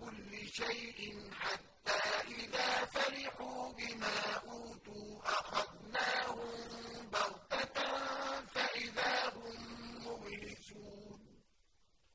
كل شيء حتى إذا فرحوا بما أوتوا أخذناهم بغتة فإذا هم مبلسون.